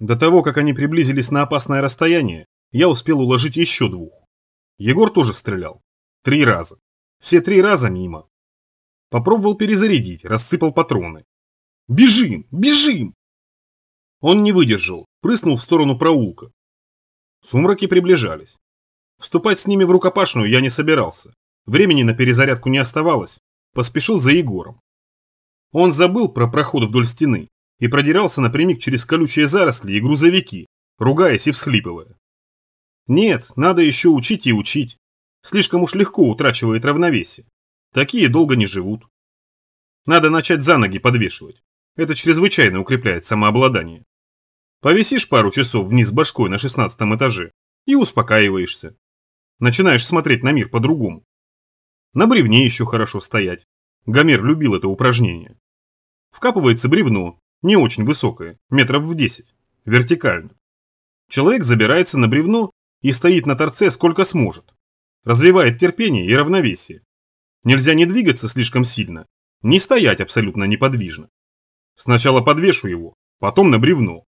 До того, как они приблизились на опасное расстояние, я успел уложить еще двух. Егор тоже стрелял. Три раза. Все три раза мимо. Попробовал перезарядить, рассыпал патроны. «Бежим! Бежим!» Он не выдержал, прыснул в сторону проулка. Сумраки приближались. Вступать с ними в рукопашную я не собирался. Времени на перезарядку не оставалось. Поспешил за Егором. Он забыл про проход вдоль стены и продирался напрямик через колючие заросли и грузовики, ругаясь и всхлипывая. Нет, надо еще учить и учить. Слишком уж легко утрачивает равновесие. Такие долго не живут. Надо начать за ноги подвешивать. Это чрезвычайно укрепляет самообладание. Повисишь пару часов вниз башкой на шестнадцатом этаже и успокаиваешься. Начинаешь смотреть на мир по-другому. На бревне еще хорошо стоять. Гомер любил это упражнение. Вкапывается бревно, не очень высокое, метров в 10, вертикально. Человек забирается на бревно и стоит на торце сколько сможет. Разливает терпение и равновесие. Нельзя не двигаться слишком сильно, не стоять абсолютно неподвижно. Сначала подвешу его, потом на бревно.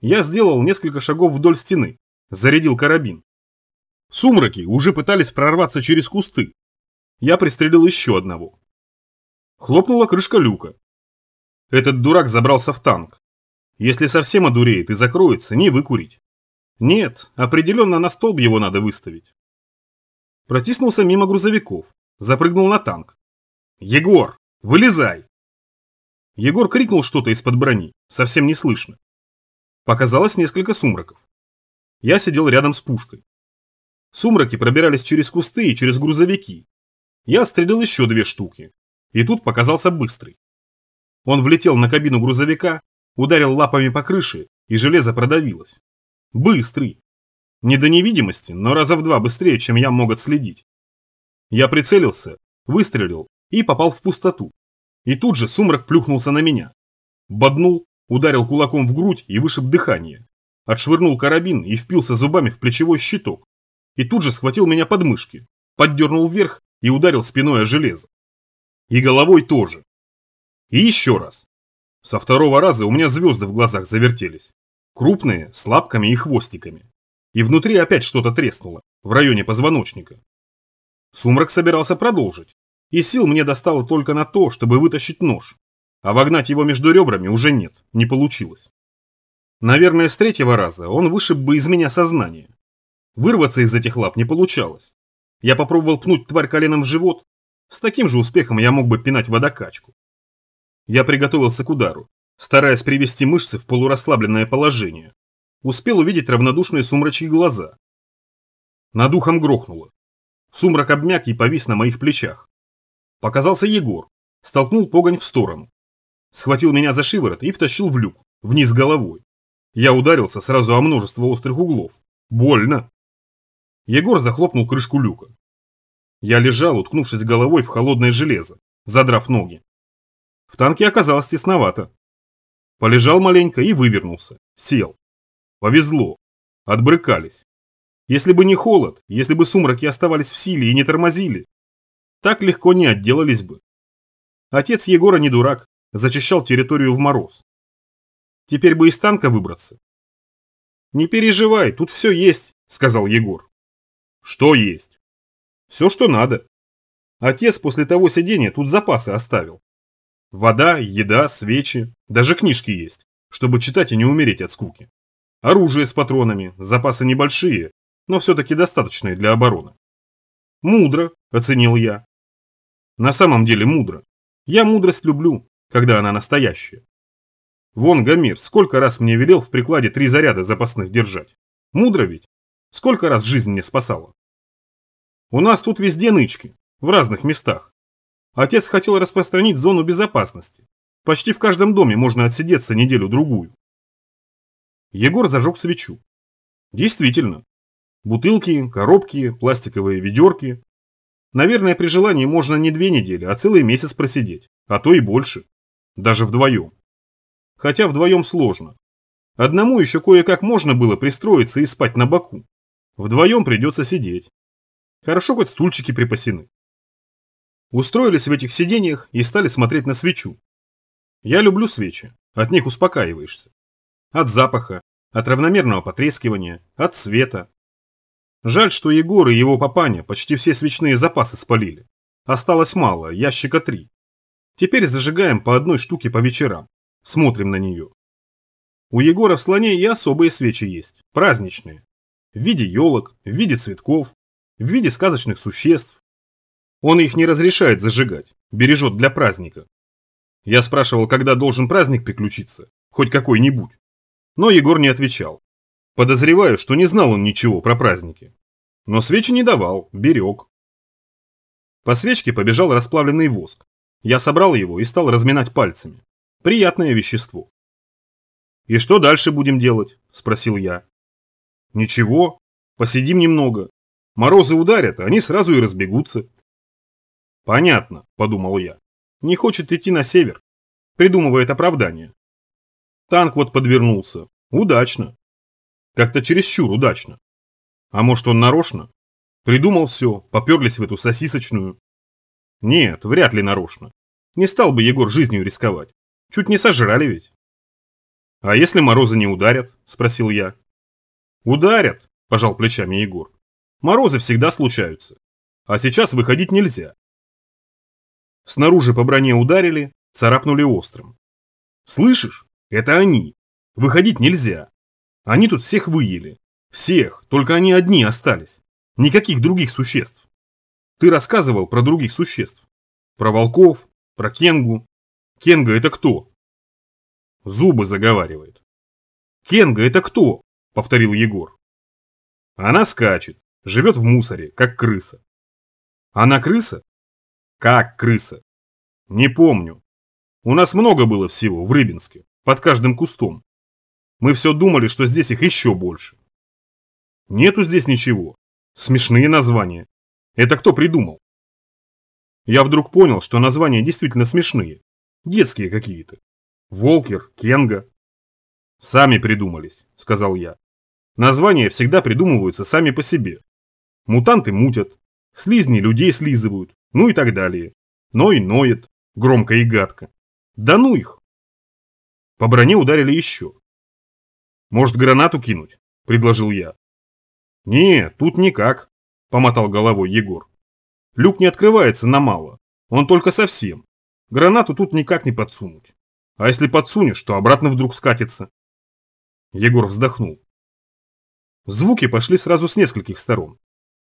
Я сделал несколько шагов вдоль стены, зарядил карабин. Сумраки уже пытались прорваться через кусты. Я пристрелил еще одного. Хлопнула крышка люка. Этот дурак забрался в танк. Если совсем одуреет и закроется, не выкурить. Нет, определенно на столб его надо выставить. Протиснулся мимо грузовиков, запрыгнул на танк. «Егор, вылезай!» Егор крикнул что-то из-под брони, совсем не слышно. Показалось несколько сумраков. Я сидел рядом с пушкой. Сумраки пробирались через кусты и через грузовики. Я стрелил еще две штуки. И тут показался быстрый. Он влетел на кабину грузовика, ударил лапами по крыше, и железо продавилось. Быстрый. Не до невидимости, но раза в два быстрее, чем я мог отследить. Я прицелился, выстрелил и попал в пустоту. И тут же сумрак плюхнулся на меня. Боднул, ударил кулаком в грудь и вышиб дыхание. Отшвырнул карабин и впился зубами в плечевой щиток. И тут же схватил меня под мышки, поддернул вверх и ударил спиной о железо. И головой тоже. И еще раз. Со второго раза у меня звезды в глазах завертелись. Крупные, с лапками и хвостиками. И внутри опять что-то треснуло, в районе позвоночника. Сумрак собирался продолжить, и сил мне достало только на то, чтобы вытащить нож. А вогнать его между ребрами уже нет, не получилось. Наверное, с третьего раза он вышиб бы из меня сознание. Вырваться из этих лап не получалось. Я попробовал пнуть тварь коленом в живот. С таким же успехом я мог бы пинать водокачку. Я приготовился к удару, стараясь привести мышцы в полурасслабленное положение. Успел увидеть равнодушные сумрачьи глаза. Над ухом грохнуло. Сумрак обмяк и повис на моих плечах. Показался Егор, столкнул погонь в сторону. Схватил меня за шиворот и втащил в люк, вниз головой. Я ударился сразу о множество острых углов. Больно. Егор захлопнул крышку люка. Я лежал, уткнувшись головой в холодное железо, задрав ноги. В танке оказалось тесновато. Полежал маленько и вывернулся. Сел. Повезло. Отбрыкались. Если бы не холод, если бы сумраки оставались в силе и не тормозили, так легко не отделались бы. Отец Егора не дурак, зачищал территорию в мороз. Теперь бы из танка выбраться. «Не переживай, тут все есть», — сказал Егор. «Что есть?» «Все, что надо. Отец после того сидения тут запасы оставил. Вода, еда, свечи, даже книжки есть, чтобы читать и не умереть от скуки. Оружие с патронами, запасы небольшие, но все-таки достаточные для обороны. Мудро, оценил я. На самом деле мудро. Я мудрость люблю, когда она настоящая. Вон Гомер сколько раз мне велел в прикладе три заряда запасных держать. Мудро ведь? Сколько раз жизнь мне спасала? У нас тут везде нычки, в разных местах. Отец хотел распространить зону безопасности. Почти в каждом доме можно отсидеться неделю-другую. Егор зажег свечу. Действительно. Бутылки, коробки, пластиковые ведерки, Наверное, при желании можно не две недели, а целый месяц просидеть, а то и больше. Даже вдвоем. Хотя вдвоем сложно. Одному еще кое-как можно было пристроиться и спать на боку. Вдвоем придется сидеть. Хорошо хоть стульчики припасены. Устроились в этих сидениях и стали смотреть на свечу. Я люблю свечи, от них успокаиваешься. От запаха, от равномерного потрескивания, от света. Жаль, что Егор и его папаня почти все свечные запасы спалили. Осталось мало, ящика три. Теперь зажигаем по одной штуке по вечерам. Смотрим на нее. У Егора в слоне и особые свечи есть, праздничные. В виде елок, в виде цветков, в виде сказочных существ. Он их не разрешает зажигать, бережет для праздника. Я спрашивал, когда должен праздник приключиться, хоть какой-нибудь. Но Егор не отвечал. Подозреваю, что не знал он ничего про праздники. Но свечи не давал, берег. По свечке побежал расплавленный воск. Я собрал его и стал разминать пальцами. Приятное вещество. «И что дальше будем делать?» – спросил я. «Ничего, посидим немного. Морозы ударят, они сразу и разбегутся». «Понятно», – подумал я. «Не хочет идти на север. Придумывает оправдание. Танк вот подвернулся. Удачно. Как-то чересчур удачно. А может он нарочно? Придумал все, поперлись в эту сосисочную. Нет, вряд ли нарочно. Не стал бы Егор жизнью рисковать. Чуть не сожрали ведь. А если морозы не ударят? Спросил я. Ударят, пожал плечами Егор. Морозы всегда случаются. А сейчас выходить нельзя. Снаружи по броне ударили, царапнули острым. Слышишь? Это они. Выходить нельзя. Они тут всех выели. Всех, только они одни остались. Никаких других существ. Ты рассказывал про других существ. Про волков, про Кенгу. Кенга это кто? Зубы заговаривает. Кенга это кто? Повторил Егор. Она скачет, живет в мусоре, как крыса. Она крыса? Как крыса? Не помню. У нас много было всего в Рыбинске, под каждым кустом. Мы все думали, что здесь их еще больше. Нету здесь ничего. Смешные названия. Это кто придумал? Я вдруг понял, что названия действительно смешные. Детские какие-то. Волкер, Кенга. Сами придумались, сказал я. Названия всегда придумываются сами по себе. Мутанты мутят, слизни людей слизывают, ну и так далее. Ной ноет, громко и гадко. Да ну их! По броне ударили еще. Может гранату кинуть? Предложил я. «Не, тут никак», – помотал головой Егор. «Люк не открывается на мало, он только совсем. Гранату тут никак не подсунуть. А если подсунешь, то обратно вдруг скатится». Егор вздохнул. Звуки пошли сразу с нескольких сторон.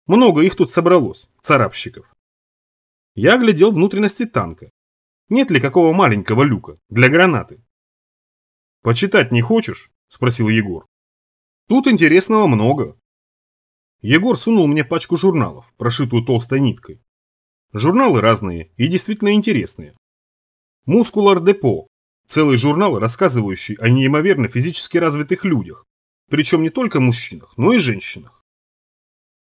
Много их тут собралось, царапщиков. Я глядел внутренности танка. Нет ли какого маленького люка для гранаты? «Почитать не хочешь?» – спросил Егор. «Тут интересного много. Егор сунул мне пачку журналов, прошитую толстой ниткой. Журналы разные и действительно интересные. «Мускулар Депо» – целый журнал, рассказывающий о неимоверно физически развитых людях, причем не только мужчинах, но и женщинах.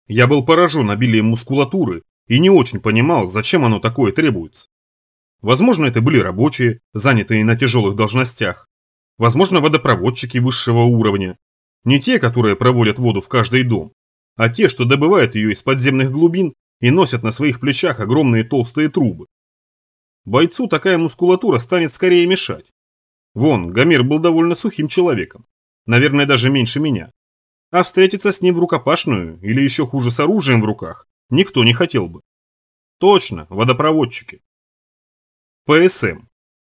Я был поражен обилием мускулатуры и не очень понимал, зачем оно такое требуется. Возможно, это были рабочие, занятые на тяжелых должностях. Возможно, водопроводчики высшего уровня. Не те, которые проводят воду в каждый дом, а те, что добывают ее из подземных глубин и носят на своих плечах огромные толстые трубы. Бойцу такая мускулатура станет скорее мешать. Вон, Гомер был довольно сухим человеком, наверное, даже меньше меня. А встретиться с ним в рукопашную, или еще хуже с оружием в руках, никто не хотел бы. Точно, водопроводчики. ПСМ.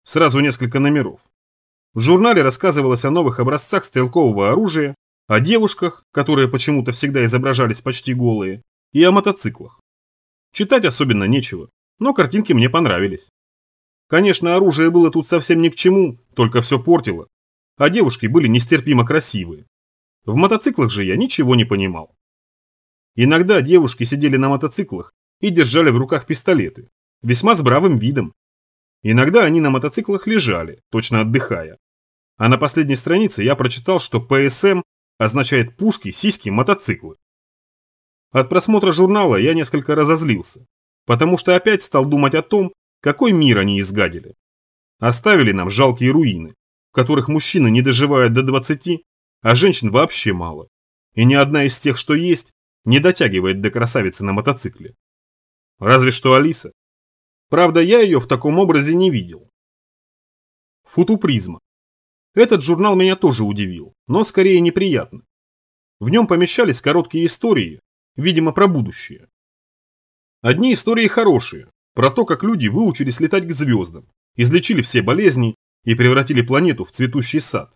Сразу несколько номеров. В журнале рассказывалось о новых образцах стрелкового оружия, о девушках, которые почему-то всегда изображались почти голые, и о мотоциклах. Читать особенно нечего, но картинки мне понравились. Конечно, оружие было тут совсем ни к чему, только все портило, а девушки были нестерпимо красивые. В мотоциклах же я ничего не понимал. Иногда девушки сидели на мотоциклах и держали в руках пистолеты, весьма с бравым видом. Иногда они на мотоциклах лежали, точно отдыхая. А на последней странице я прочитал, что ПСМ означает пушки, сиськи, мотоциклы. От просмотра журнала я несколько разозлился, потому что опять стал думать о том, какой мир они изгадили. Оставили нам жалкие руины, в которых мужчины не доживают до 20, а женщин вообще мало. И ни одна из тех, что есть, не дотягивает до красавицы на мотоцикле. Разве что Алиса. Правда, я ее в таком образе не видел. Футупризма. Этот журнал меня тоже удивил, но скорее неприятно. В нем помещались короткие истории, видимо, про будущее. Одни истории хорошие, про то, как люди выучились летать к звездам, излечили все болезни и превратили планету в цветущий сад.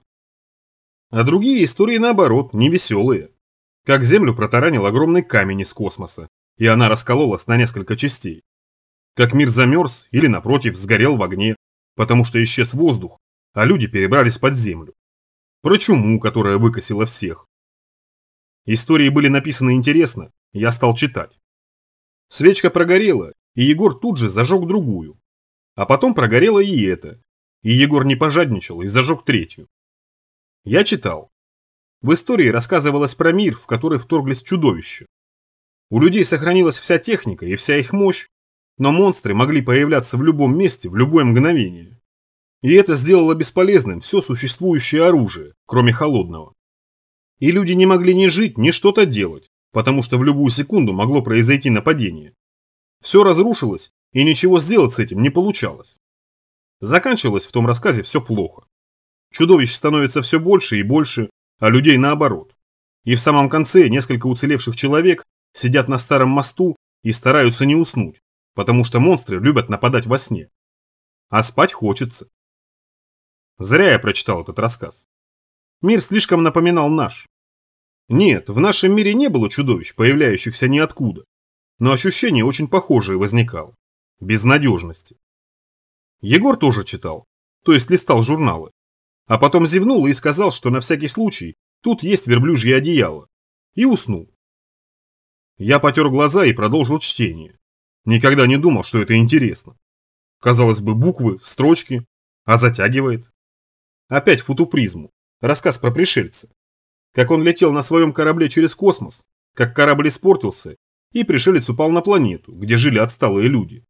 А другие истории, наоборот, невеселые. Как Землю протаранил огромный камень из космоса, и она раскололась на несколько частей. Как мир замерз или, напротив, сгорел в огне, потому что исчез воздух, а люди перебрались под землю. Про чуму, которая выкосила всех. Истории были написаны интересно, я стал читать. Свечка прогорела, и Егор тут же зажег другую. А потом прогорела и эта, и Егор не пожадничал и зажег третью. Я читал. В истории рассказывалось про мир, в который вторглись чудовища. У людей сохранилась вся техника и вся их мощь, но монстры могли появляться в любом месте в любое мгновение. И это сделало бесполезным все существующее оружие, кроме холодного. И люди не могли ни жить, ни что-то делать, потому что в любую секунду могло произойти нападение. Все разрушилось, и ничего сделать с этим не получалось. Заканчивалось в том рассказе все плохо. Чудовищ становится все больше и больше, а людей наоборот. И в самом конце несколько уцелевших человек сидят на старом мосту и стараются не уснуть, потому что монстры любят нападать во сне. А спать хочется. Зря я прочитал этот рассказ. Мир слишком напоминал наш. Нет, в нашем мире не было чудовищ, появляющихся ниоткуда. Но ощущение очень похожее возникало. Безнадежности. Егор тоже читал, то есть листал журналы. А потом зевнул и сказал, что на всякий случай тут есть верблюжье одеяло. И уснул. Я потер глаза и продолжил чтение. Никогда не думал, что это интересно. Казалось бы, буквы, строчки, а затягивает. Опять футупризму. Рассказ про пришельца. Как он летел на своем корабле через космос, как корабль испортился, и пришелец упал на планету, где жили отсталые люди.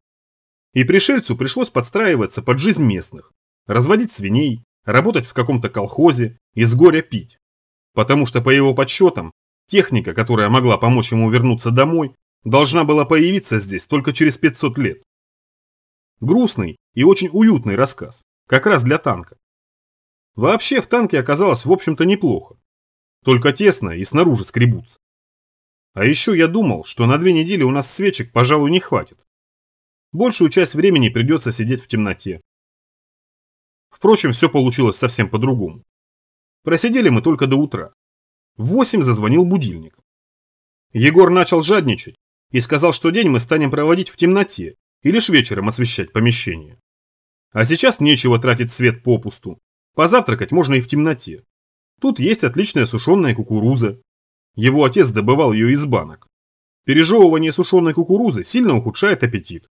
И пришельцу пришлось подстраиваться под жизнь местных, разводить свиней, работать в каком-то колхозе, из горя пить. Потому что, по его подсчетам, техника, которая могла помочь ему вернуться домой, должна была появиться здесь только через 500 лет. Грустный и очень уютный рассказ, как раз для танка. Вообще в танке оказалось в общем-то неплохо. Только тесно и снаружи скребутся. А еще я думал, что на две недели у нас свечек, пожалуй, не хватит. Большую часть времени придется сидеть в темноте. Впрочем, все получилось совсем по-другому. Просидели мы только до утра. В восемь зазвонил будильник. Егор начал жадничать и сказал, что день мы станем проводить в темноте и лишь вечером освещать помещение. А сейчас нечего тратить свет попусту, Позавтракать можно и в темноте. Тут есть отличная сушеная кукуруза. Его отец добывал ее из банок. Пережевывание сушеной кукурузы сильно ухудшает аппетит.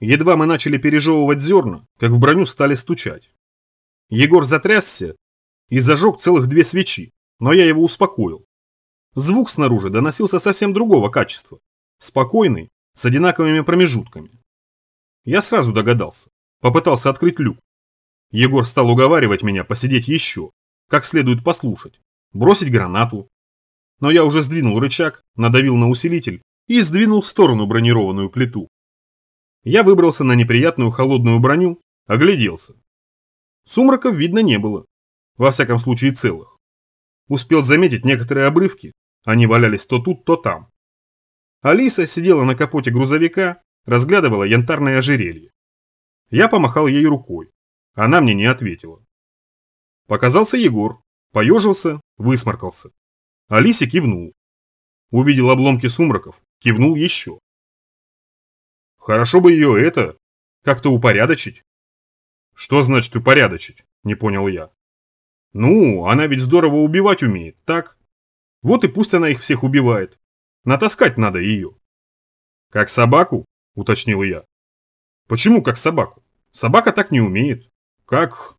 Едва мы начали пережевывать зерна, как в броню стали стучать. Егор затрясся и зажег целых две свечи, но я его успокоил. Звук снаружи доносился совсем другого качества, спокойный, с одинаковыми промежутками. Я сразу догадался, попытался открыть люк. Егор стал уговаривать меня посидеть еще, как следует послушать, бросить гранату. Но я уже сдвинул рычаг, надавил на усилитель и сдвинул в сторону бронированную плиту. Я выбрался на неприятную холодную броню, огляделся. Сумраков видно не было, во всяком случае целых. Успел заметить некоторые обрывки, они валялись то тут, то там. Алиса сидела на капоте грузовика, разглядывала янтарное ожерелье. Я помахал ей рукой. Она мне не ответила. Показался Егор, поежился, высморкался. Алисе кивнул. Увидел обломки сумраков, кивнул еще. Хорошо бы ее это, как-то упорядочить. Что значит упорядочить, не понял я. Ну, она ведь здорово убивать умеет, так? Вот и пусть она их всех убивает. Натаскать надо ее. Как собаку, уточнил я. Почему как собаку? Собака так не умеет. Как?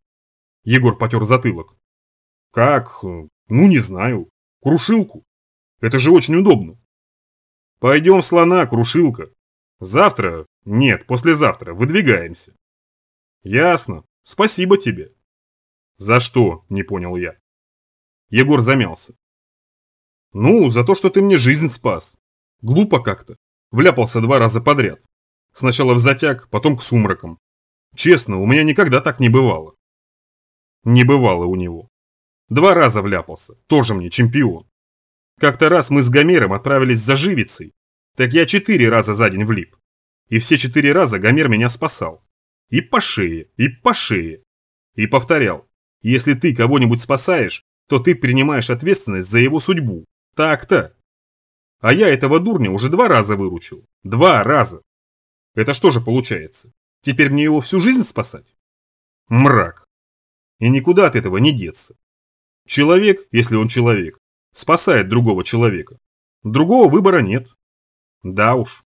Егор потер затылок. Как? Ну, не знаю. Крушилку. Это же очень удобно. Пойдем слона, крушилка. Завтра? Нет, послезавтра. Выдвигаемся. Ясно. Спасибо тебе. За что? Не понял я. Егор замялся. Ну, за то, что ты мне жизнь спас. Глупо как-то. Вляпался два раза подряд. Сначала в затяг, потом к сумракам. Честно, у меня никогда так не бывало. Не бывало у него. Два раза вляпался, тоже мне чемпион. Как-то раз мы с Гомером отправились за живицей, так я четыре раза за день влип. И все четыре раза Гомер меня спасал. И по шее, и по шее. И повторял, если ты кого-нибудь спасаешь, то ты принимаешь ответственность за его судьбу. Так-то. А я этого дурня уже два раза выручил. Два раза. Это что же получается? Теперь мне его всю жизнь спасать? Мрак. И никуда от этого не деться. Человек, если он человек, спасает другого человека. Другого выбора нет. Да уж.